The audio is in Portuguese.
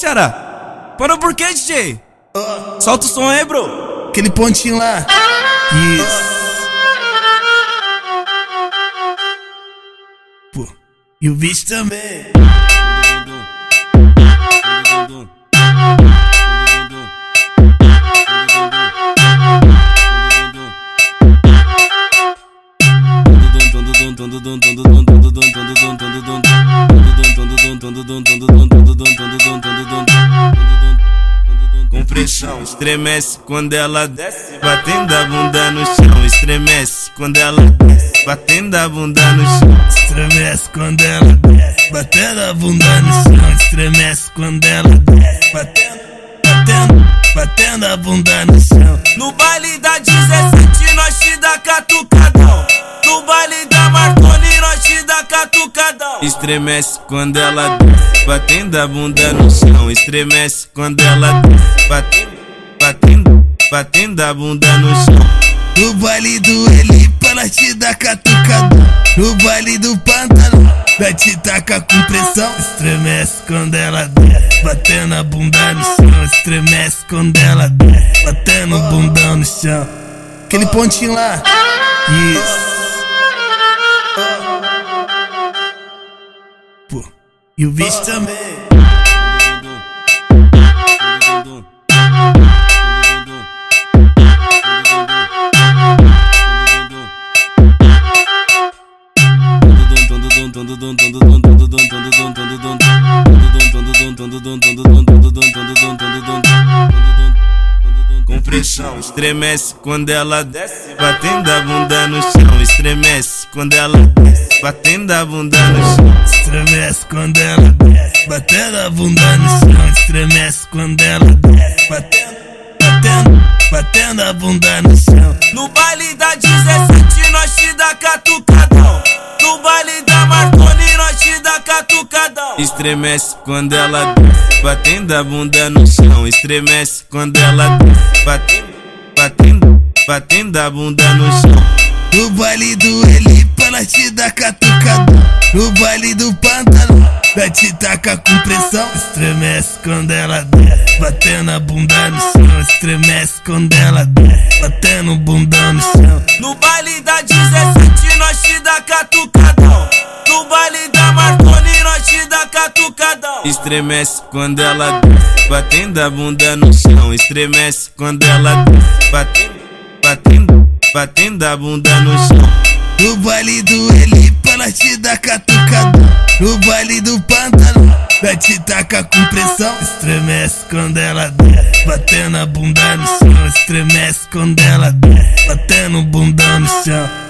cara? Parou por quê, DJ? Solta o som aí, bro. Aquele pontinho lá. Isso. Pô, e o bicho também. Com pressão, estremece quando ela desce, batendo a bunda no chão. Estremece quando ela desce, batendo a bunda no chão. Estremece quando ela desce, batendo a bunda no chão. Estremece quando ela desce, batendo, batendo, batendo a bunda no chão. No baile da 17 Estremece quando ela desce, batendo a bunda no chão. Estremece quando ela desce, batendo, batendo, batendo a bunda no chão. No baile do Elipa, nós te dá catucadão. No baile do Pantano, nós te taca com pressão. Estremece quando ela desce, batendo a bunda no chão. Estremece quando ela desce, batendo o bundão no chão. Aquele pontinho lá. Isso. E o bicho também. Com pressão, estremece quando ela desce, batendo a bunda no chão. Estremece quando ela desce, batendo a bunda no chão. Estremece quando ela desce, batendo a bunda no chão. Estremece quando ela desce, batendo, batendo, batendo a bunda no chão. No baile da 17 nós te dá catucadão. No baile da Marconi nós te dá catucadão. Estremece quando ela desce, batendo a bunda no chão. Estremece quando ela desce, batendo, batendo, batendo a bunda no chão. No baile do Elipa, nós te dá catucadão. No baile do Pantano, nós te taca com pressão. Estremece quando ela desce, batendo a bunda no chão. Estremece quando ela desce, batendo o bundão no chão. No baile da 17 nós te dá catucadão. No baile da Marconi nós te dá catucadão. Estremece quando ela desce, batendo a bunda no chão. Estremece quando ela desce, batendo, batendo, batendo a bunda no chão. No baile do Elipa, nós te dá catucadão. No baile do Pantano, nós te taca com pressão. Estremece quando ela desce, batendo a bunda no chão. Estremece quando ela desce, batendo o bundão no chão.